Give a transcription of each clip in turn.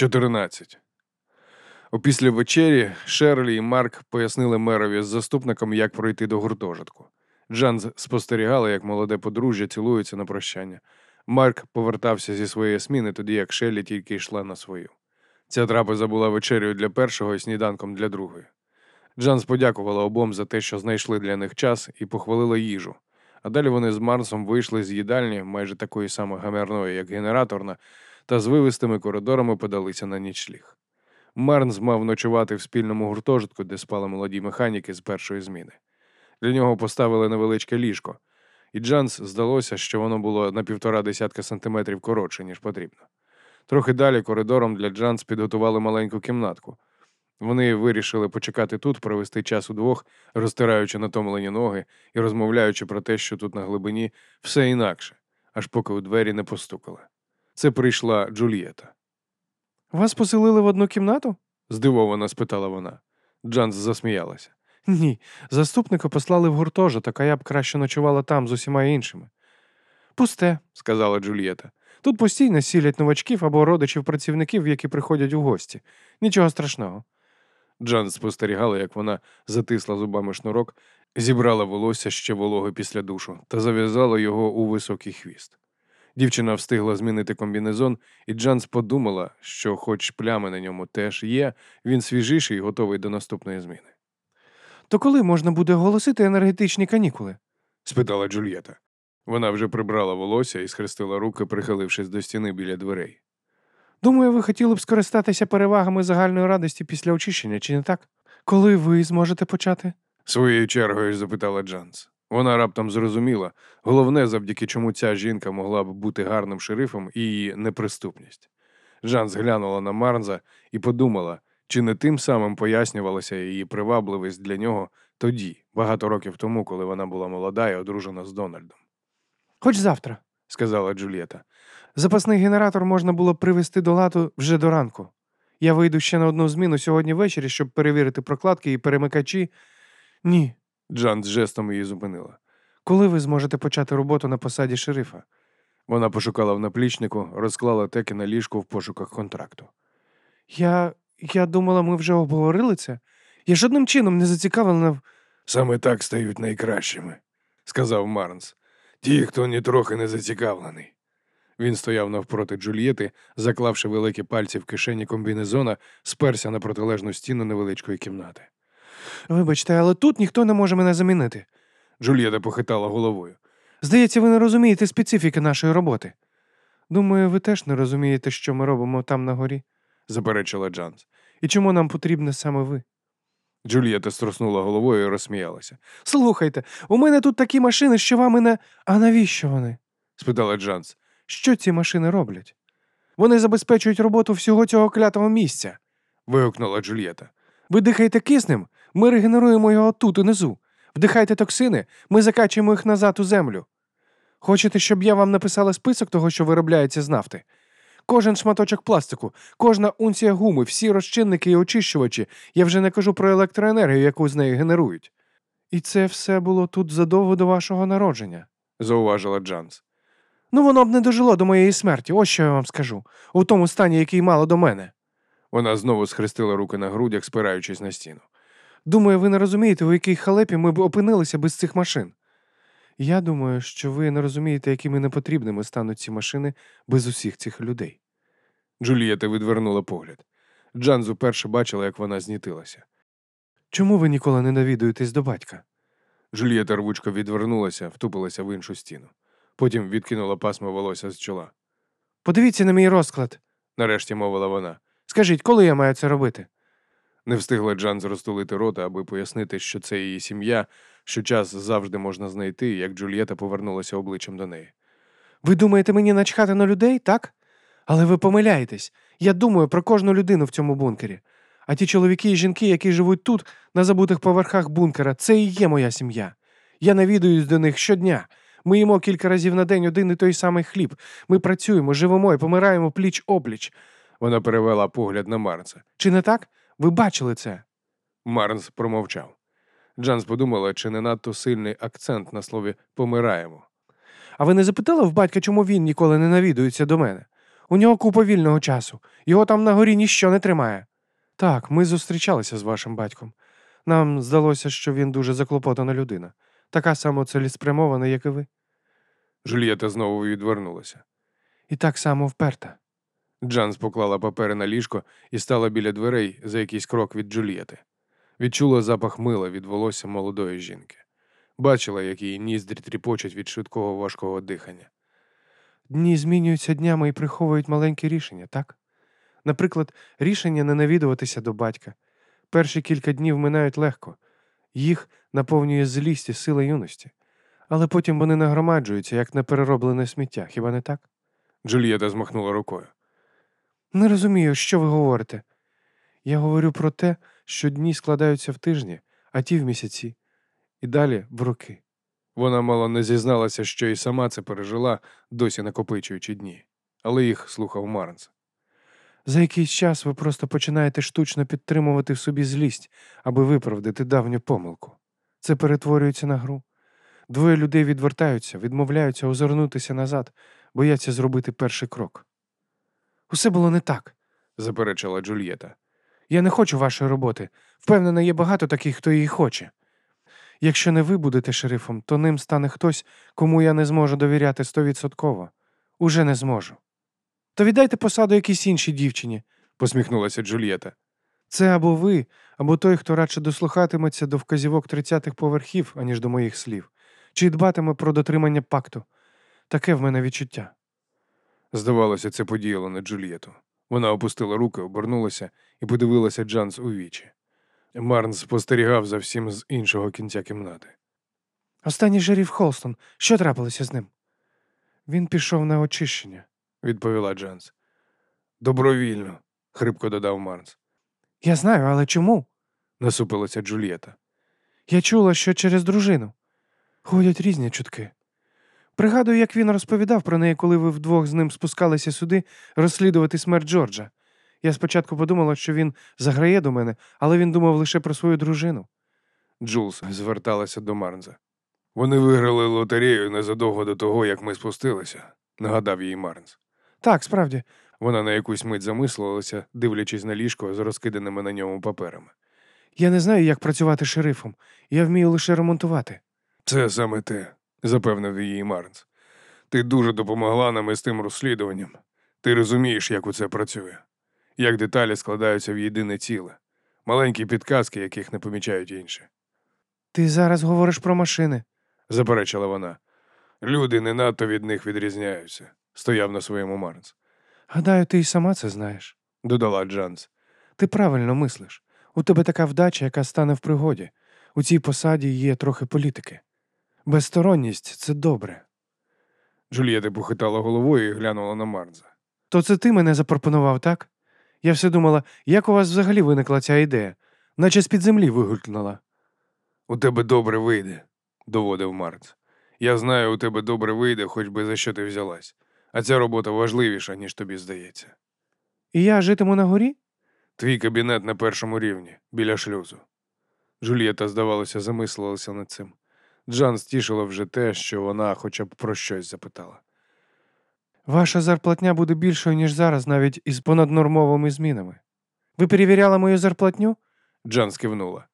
14. Опісля вечері Шерлі і Марк пояснили мерові з заступником, як пройти до гуртожитку. Джанс спостерігала, як молоде подружжя цілується на прощання. Марк повертався зі своєї сміни, тоді як Шеллі тільки йшла на свою. Ця трапеза була вечерею для першого і сніданком для другої. Джанс подякувала обом за те, що знайшли для них час, і похвалила їжу. А далі вони з Марсом вийшли з їдальні, майже такої самої гамерної, як генераторна, та з вивистими коридорами подалися на нічліг. Марнс мав ночувати в спільному гуртожитку, де спали молоді механіки з першої зміни. Для нього поставили невеличке ліжко, і Джанс здалося, що воно було на півтора десятка сантиметрів коротше, ніж потрібно. Трохи далі коридором для Джанс підготували маленьку кімнатку. Вони вирішили почекати тут, провести час удвох, розтираючи натомлені ноги і розмовляючи про те, що тут на глибині все інакше, аж поки у двері не постукали. Це прийшла Джульєта. Вас поселили в одну кімнату? здивовано спитала вона. Джанс засміялася. Ні. Заступника послали в гуртожиток, а я б краще ночувала там з усіма іншими. Пусте, сказала Джульєта. Тут постійно сілять новачків або родичів працівників, які приходять у гості. Нічого страшного. Джанс спостерігала, як вона затисла зубами шнурок, зібрала волосся ще вологе після душу та зав'язала його у високий хвіст. Дівчина встигла змінити комбінезон, і Джанс подумала, що, хоч плями на ньому теж є, він свіжіший і готовий до наступної зміни. То коли можна буде оголосити енергетичні канікули? спитала Джульєта. Вона вже прибрала волосся і схрестила руки, прихилившись до стіни біля дверей. Думаю, ви хотіли б скористатися перевагами загальної радості після очищення, чи не так? Коли ви зможете почати? Своєю чергою запитала Джанс. Вона раптом зрозуміла, головне, завдяки чому ця жінка могла б бути гарним шерифом і її неприступність. Жанс глянула на Марнза і подумала, чи не тим самим пояснювалася її привабливість для нього тоді, багато років тому, коли вона була молода і одружена з Дональдом. Хоч завтра, сказала Джульєта. Запасний генератор можна було привести до ладу вже до ранку. Я вийду ще на одну зміну сьогодні ввечері, щоб перевірити прокладки і перемикачі. Ні, Джан з жестом її зупинила. Коли ви зможете почати роботу на посаді шерифа? Вона пошукала в наплічнику, розклала теки на ліжку в пошуках контракту. Я я думала, ми вже обговорили це. Я жодним чином не зацікавлена в. Саме так стають найкращими, сказав Марнс. Ті, хто нітрохи не зацікавлений. Він стояв навпроти Джульєти, заклавши великі пальці в кишені комбінезона, сперся на протилежну стіну невеличкої кімнати. Вибачте, але тут ніхто не може мене замінити. Джульєта похитала головою. Здається, ви не розумієте специфіки нашої роботи. Думаю, ви теж не розумієте, що ми робимо там на горі, заперечила Джанс. І чому нам потрібне саме ви? Джульєта струснула головою і розсміялася. Слухайте, у мене тут такі машини, що вами не. А навіщо вони? спитала Джанс. Що ці машини роблять? Вони забезпечують роботу всього цього клятого місця. вигукнула Джульєта. Ви дихаєте киснем, ми регенеруємо його тут унизу. Вдихайте токсини, ми закачуємо їх назад у землю. Хочете, щоб я вам написала список того, що виробляється з нафти? Кожен шматочок пластику, кожна унція гуми, всі розчинники і очищувачі, я вже не кажу про електроенергію, яку з неї генерують. І це все було тут задовго до вашого народження, зауважила Джанс. Ну, воно б не дожило до моєї смерті, ось що я вам скажу, у тому стані, який мало до мене. Вона знову схрестила руки на грудях, спираючись на стіну. Думаю, ви не розумієте, у якій халепі ми б опинилися без цих машин. Я думаю, що ви не розумієте, якими непотрібними стануть ці машини без усіх цих людей. Джулієта відвернула погляд. Джанз уперше бачила, як вона знітилася. Чому ви ніколи не навідуєтесь до батька? Джулієта рвучко відвернулася, втупилася в іншу стіну. Потім відкинула пасмо волосся з чола. Подивіться на мій розклад, нарешті мовила вона. Скажіть, коли я маю це робити? Не встигла Джан розтулити рота, аби пояснити, що це її сім'я, що час завжди можна знайти, як Джульєта повернулася обличчям до неї. Ви думаєте мені начхати на людей, так? Але ви помиляєтесь. Я думаю про кожну людину в цьому бункері. А ті чоловіки і жінки, які живуть тут, на забутих поверхах бункера, це і є моя сім'я. Я навідуюсь до них щодня. Ми їмо кілька разів на день один і той самий хліб. Ми працюємо, живемо і помираємо пліч опліч. Вона перевела погляд на Марнса. Чи не так? Ви бачили це? Марнс промовчав. Джанс подумала, чи не надто сильний акцент на слові помираємо. А ви не запитали в батька, чому він ніколи не навідується до мене? У нього купа вільного часу. Його там на горі ніщо не тримає. Так, ми зустрічалися з вашим батьком. Нам здалося, що він дуже заклопотана людина, така само цілеспрямована, як і ви, Джульєта знову відвернулася. і так само вперта. Джанс поклала папери на ліжко і стала біля дверей за якийсь крок від Джульєти. Відчула запах мила від волосся молодої жінки. Бачила, як її ніздрі тріпочуть від швидкого важкого дихання. Дні змінюються днями і приховують маленькі рішення, так? Наприклад, рішення не навідуватися до батька. Перші кілька днів минають легко, їх наповнює злість і сила юності. Але потім вони нагромаджуються, як неперероблене сміття, хіба не так? Джульєта змахнула рукою. Не розумію, що ви говорите. Я говорю про те, що дні складаються в тижні, а ті в місяці, і далі в роки. Вона мало не зізналася, що і сама це пережила, досі накопичуючи дні. Але їх слухав Марнс. За якийсь час ви просто починаєте штучно підтримувати в собі злість, аби виправдати давню помилку. Це перетворюється на гру. Двоє людей відвертаються, відмовляються озирнутися назад, бояться зробити перший крок. Усе було не так. заперечила Джульєта. Я не хочу вашої роботи. Впевнена, є багато таких, хто її хоче. Якщо не ви будете шерифом, то ним стане хтось, кому я не зможу довіряти стовідсотково. Уже не зможу. То віддайте посаду якійсь іншій дівчині. посміхнулася Джульєта. Це або ви, або той, хто радше дослухатиметься до вказівок тридцятих поверхів, аніж до моїх слів, чи дбатиме про дотримання пакту. Таке в мене відчуття. Здавалося, це подіяло на Джульєту. Вона опустила руки, обернулася і подивилася Джанс у вічі. Марнс спостерігав за всім з іншого кінця кімнати. Останній шеріф Холстон, що трапилося з ним? Він пішов на очищення. відповіла Джанс. Добровільно, хрипко додав Марнс. Я знаю, але чому? Насупилася Джульєта. Я чула, що через дружину. Ходять різні чутки. Пригадую, як він розповідав про неї, коли ви вдвох з ним спускалися сюди розслідувати смерть Джорджа. Я спочатку подумала, що він заграє до мене, але він думав лише про свою дружину. Джулс зверталася до Марнза. Вони виграли лотерею незадовго до того, як ми спустилися, нагадав їй Марнс. Так, справді, Вона на якусь мить замислилася, дивлячись на ліжко з розкиданими на ньому паперами. я не знаю, як працювати шерифом. Я вмію лише ремонтувати. Це саме те, запевнив її Марнс. Ти дуже допомогла нам із тим розслідуванням. Ти розумієш, як усе працює, як деталі складаються в єдине ціле, маленькі підказки, яких не помічають інші, Ти зараз говориш про машини. заперечила вона. Люди не надто від них відрізняються, стояв на своєму Марнс. Гадаю, ти й сама це знаєш. Додала Джанс. Ти правильно мислиш. У тебе така вдача, яка стане в пригоді. У цій посаді є трохи політики. Безсторонність це добре. Джульєта похитала головою і глянула на Марнса. То це ти мене запропонував, так? Я все думала, як у вас взагалі виникла ця ідея, наче з-під землі вигулькнула. У тебе добре вийде, доводив Марнс. Я знаю, у тебе добре вийде, хоч би за що ти взялась. А ця робота важливіша, ніж тобі здається. І я житиму на горі? Твій кабінет на першому рівні, біля шлюзу. Джульєта, здавалося, замислилася над цим. Джан стішило вже те, що вона хоча б про щось запитала. Ваша зарплатня буде більшою, ніж зараз, навіть із понаднормовими змінами. Ви перевіряли мою зарплатню? Джан скивнула.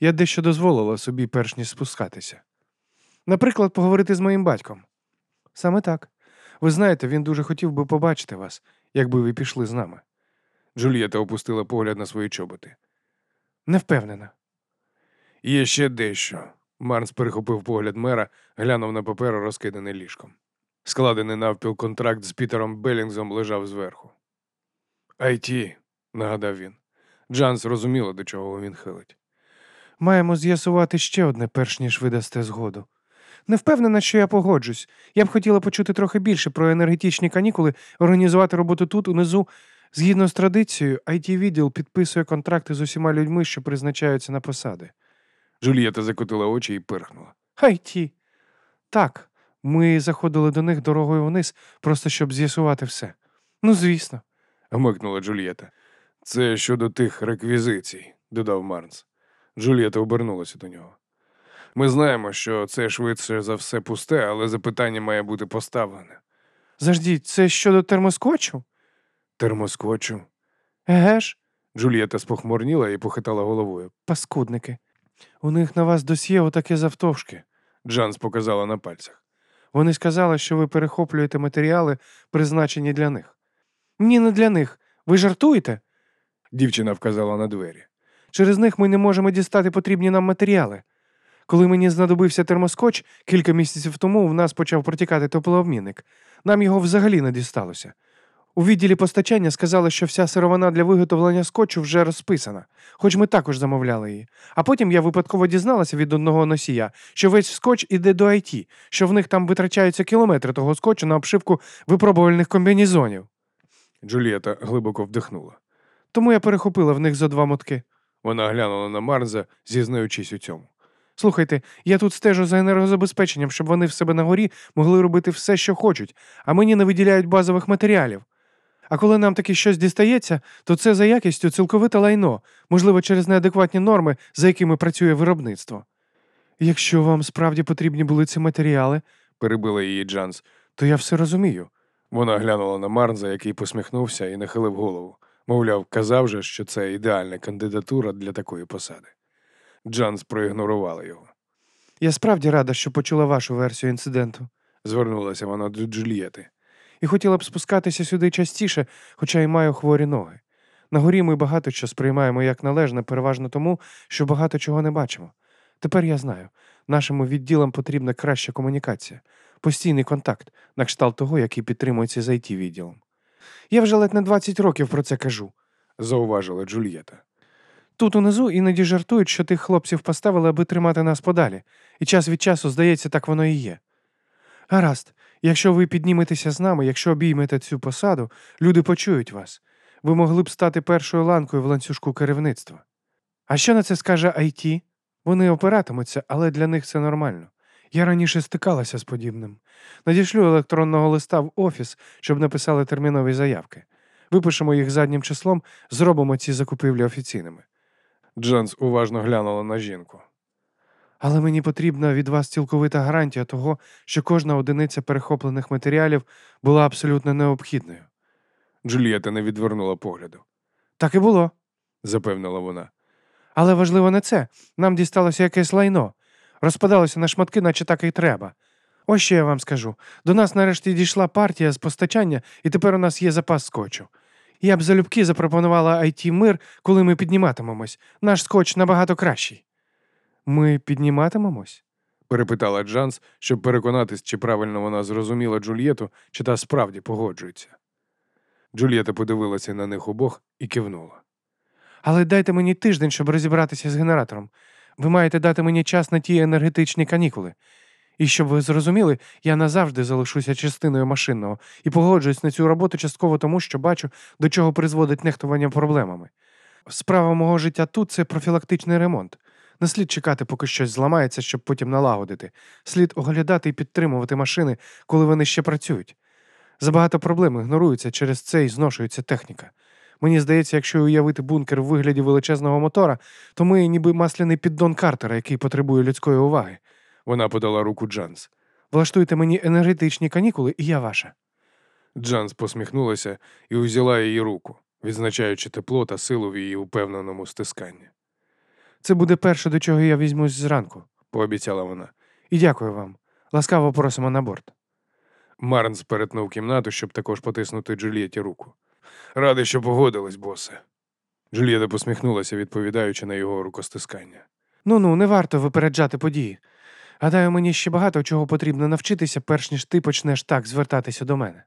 Я дещо дозволила собі, перш ніж спускатися. Наприклад, поговорити з моїм батьком. Саме так. Ви знаєте, він дуже хотів би побачити вас, якби ви пішли з нами. Джульєта опустила погляд на свої чоботи. Не впевнена. Є ще дещо. Марнс перехопив погляд мера, глянув на папер, розкиданий ліжком. Складений навпіл контракт з Пітером Белінгзом лежав зверху. «IT», – нагадав він. Джанс розуміла, до чого він хилить. Маємо з'ясувати ще одне, перш ніж ви дасте згоду. Не впевнена, що я погоджусь. Я б хотіла почути трохи більше про енергетичні канікули, організувати роботу тут, унизу. Згідно з традицією, it відділ підписує контракти з усіма людьми, що призначаються на посади. Джульєта закотила очі і пирхнула. IT. Так, ми заходили до них дорогою вниз, просто щоб з'ясувати все. Ну, звісно. гмикнула Джульєта. Це щодо тих реквізицій, додав Марнс. Джульєта обернулася до нього. Ми знаємо, що це швидше за все пусте, але запитання має бути поставлене. Заждіть, це щодо термоскотчу? Термоскочу. Еге ж, Джульєта спохмурніла і похитала головою. паскудники. У них на вас досьє отаке завтовшки. Джанс показала на пальцях. Вони сказали, що ви перехоплюєте матеріали, призначені для них. Ні, не для них. Ви жартуєте? Дівчина вказала на двері. Через них ми не можемо дістати потрібні нам матеріали. Коли мені знадобився термоскоч, кілька місяців тому в нас почав протікати теплообмінник. Нам його взагалі не дісталося. У відділі постачання сказали, що вся сировина для виготовлення скотчу вже розписана, хоч ми також замовляли її. А потім я випадково дізналася від одного носія, що весь скотч іде до IT, що в них там витрачаються кілометри того скотчу на обшивку випробувальних комбінезонів. Джульєта глибоко вдихнула. Тому я перехопила в них зо два мотки. Вона глянула на Марнза, зізнаючись у цьому. Слухайте, я тут стежу за енергозабезпеченням, щоб вони в себе на горі могли робити все, що хочуть, а мені не виділяють базових матеріалів. А коли нам таки щось дістається, то це за якістю цілковите лайно, можливо, через неадекватні норми, за якими працює виробництво. Якщо вам справді потрібні були ці матеріали, Перебила її Джанс. то я все розумію. Вона глянула на Марнза, який посміхнувся і нахилив голову. Мовляв, казав же, що це ідеальна кандидатура для такої посади. Джанс проігнорувала його. Я справді рада, що почула вашу версію інциденту. Звернулася вона до Джульєти. І хотіла б спускатися сюди частіше, хоча й маю хворі ноги. На горі ми багато що сприймаємо як належне, переважно тому, що багато чого не бачимо. Тепер я знаю, нашим відділам потрібна краща комунікація, постійний контакт, на кшталт того, який підтримується з it відділом. Я вже ледь не 20 років про це кажу. Зауважила Джульєта. Тут унизу іноді жартують, що тих хлопців поставили, аби тримати нас подалі, і час від часу, здається, так воно і є. Гаразд, якщо ви підніметеся з нами, якщо обіймете цю посаду, люди почують вас. Ви могли б стати першою ланкою в ланцюжку керівництва. А що на це скаже IT? Вони опиратимуться, але для них це нормально. Я раніше стикалася з подібним. Надішлю електронного листа в офіс, щоб написали термінові заявки. Випишемо їх заднім числом, зробимо ці закупівлі офіційними. Джанс уважно глянула на жінку. Але мені потрібна від вас цілковита гарантія того, що кожна одиниця перехоплених матеріалів була абсолютно необхідною. Джульєта не відвернула погляду, Так і було. запевнила вона. Але важливо не це. Нам дісталося якесь лайно. Розпадалося на шматки, наче так і треба. Ось що я вам скажу. До нас нарешті дійшла партія з постачання, і тепер у нас є запас скотчу. Я б залюбки запропонувала IT мир, коли ми підніматимемось. Наш скотч набагато кращий. Ми підніматимемось? перепитала Джанс, щоб переконатись, чи правильно вона зрозуміла Джульєту, чи та справді погоджується. Джульєта подивилася на них обох і кивнула. Але дайте мені тиждень, щоб розібратися з генератором. Ви маєте дати мені час на ті енергетичні канікули. І щоб ви зрозуміли, я назавжди залишуся частиною машинного і погоджуюсь на цю роботу частково тому, що бачу, до чого призводить нехтування проблемами. Справа мого життя тут це профілактичний ремонт. Не слід чекати, поки щось зламається, щоб потім налагодити. Слід оглядати і підтримувати машини, коли вони ще працюють. Забагато проблем ігноруються, через це і зношується техніка. Мені здається, якщо уявити бункер у вигляді величезного мотора, то ми ніби масляний піддон Картера, який потребує людської уваги. Вона подала руку Джанс. Влаштуйте мені енергетичні канікули, і я ваша. Джанс посміхнулася і узяла її руку, відзначаючи тепло та силу в її упевненому стисканні. Це буде перше, до чого я візьмусь зранку. Пообіцяла вона. І дякую вам. Ласкаво просимо на борт. Марнс перетнув кімнату, щоб також потиснути Джульєті руку. Радий, що погодились, босе. Джульєта посміхнулася, відповідаючи на його рукостискання. Ну ну, не варто випереджати події. Гадаю, мені ще багато чого потрібно навчитися, перш ніж ти почнеш так звертатися до мене.